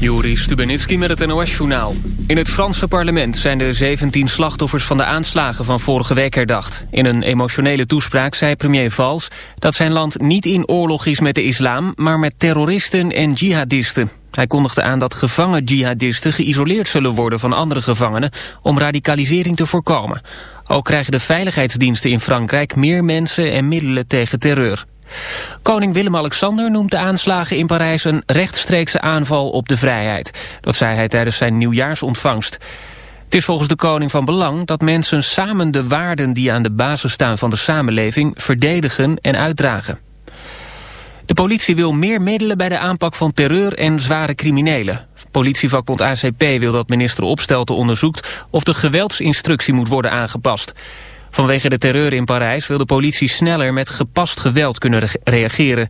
Juri Stubenitski met het NOS-journaal. In het Franse parlement zijn de 17 slachtoffers van de aanslagen van vorige week herdacht. In een emotionele toespraak zei premier Valls dat zijn land niet in oorlog is met de islam... maar met terroristen en jihadisten. Hij kondigde aan dat gevangen jihadisten geïsoleerd zullen worden van andere gevangenen... om radicalisering te voorkomen. Ook krijgen de veiligheidsdiensten in Frankrijk meer mensen en middelen tegen terreur. Koning Willem-Alexander noemt de aanslagen in Parijs een rechtstreekse aanval op de vrijheid. Dat zei hij tijdens zijn nieuwjaarsontvangst. Het is volgens de koning van belang dat mensen samen de waarden die aan de basis staan van de samenleving verdedigen en uitdragen. De politie wil meer middelen bij de aanpak van terreur en zware criminelen. Politievakbond ACP wil dat minister Opstelten onderzoekt of de geweldsinstructie moet worden aangepast. Vanwege de terreur in Parijs wil de politie sneller met gepast geweld kunnen reageren.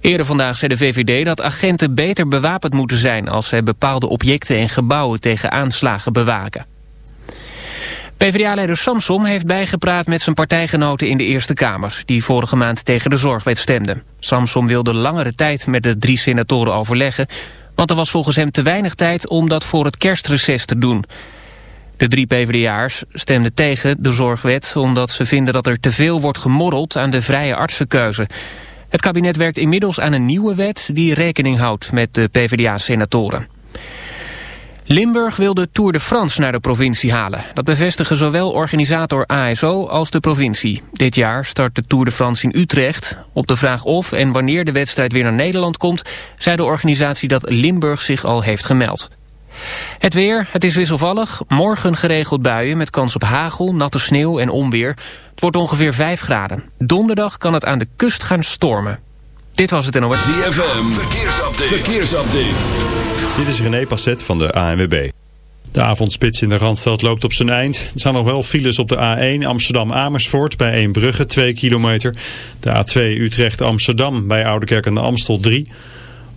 Eerder vandaag zei de VVD dat agenten beter bewapend moeten zijn... als zij bepaalde objecten en gebouwen tegen aanslagen bewaken. PvdA-leider Samsom heeft bijgepraat met zijn partijgenoten in de Eerste Kamer... die vorige maand tegen de zorgwet stemden. Samsom wilde langere tijd met de drie senatoren overleggen... want er was volgens hem te weinig tijd om dat voor het kerstreces te doen... De drie PvdA'ers stemden tegen de zorgwet omdat ze vinden dat er te veel wordt gemorreld aan de vrije artsenkeuze. Het kabinet werkt inmiddels aan een nieuwe wet die rekening houdt met de PvdA-senatoren. Limburg wil de Tour de France naar de provincie halen. Dat bevestigen zowel organisator ASO als de provincie. Dit jaar start de Tour de France in Utrecht. Op de vraag of en wanneer de wedstrijd weer naar Nederland komt... zei de organisatie dat Limburg zich al heeft gemeld. Het weer, het is wisselvallig. Morgen geregeld buien met kans op hagel, natte sneeuw en onweer. Het wordt ongeveer 5 graden. Donderdag kan het aan de kust gaan stormen. Dit was het NOS. ZFM, verkeersupdate. verkeersupdate. Dit is René Passet van de ANWB. De avondspits in de Randstad loopt op zijn eind. Er zijn nog wel files op de A1 Amsterdam-Amersfoort bij Eembrugge 2 kilometer. De A2 Utrecht-Amsterdam bij Oudekerk en de Amstel 3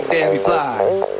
Like Debbie Fly.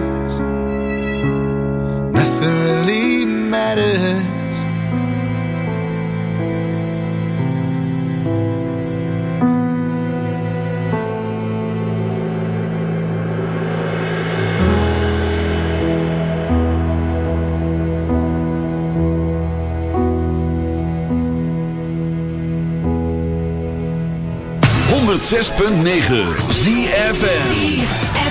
106.9 ZFN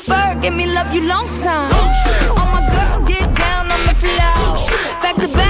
fur, give me love you long time. All my girls get down on the floor. Back to back.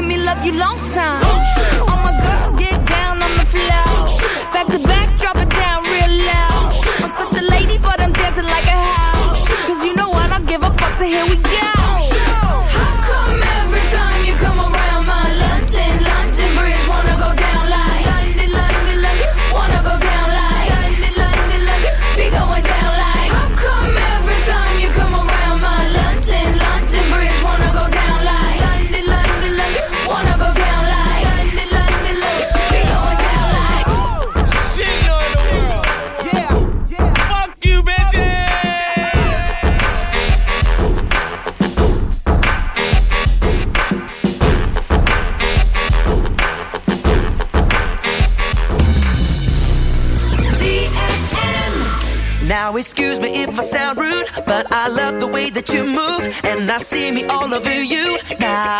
It me love you long time. And I see me all over you now.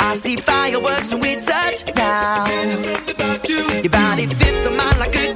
I see fireworks when we touch down. Your body fits on mine like a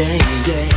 Yeah, yeah.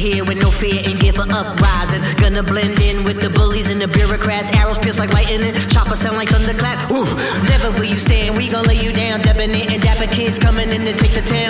Here with no fear and gear for uprising. Gonna blend in with the bullies and the bureaucrats. Arrows pierce like lightning, chopper sound like thunderclap. Ooh, never will you stand. We gon' lay you down, debonair and dapper kids coming in to take the town.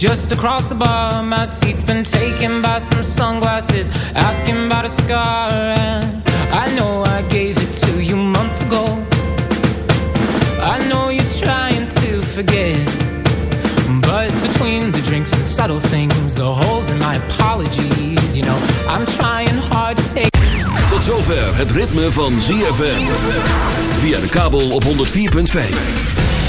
just across the bar. My seat's been taken by some sunglasses, asking about a scar. And I know I gave it to you months ago. I know you're trying to forget. But between the drinks and subtle things, the holes in my apologies, you know, I'm trying hard to take. Tot zover het ritme van ZFM. Via de kabel op 104.5.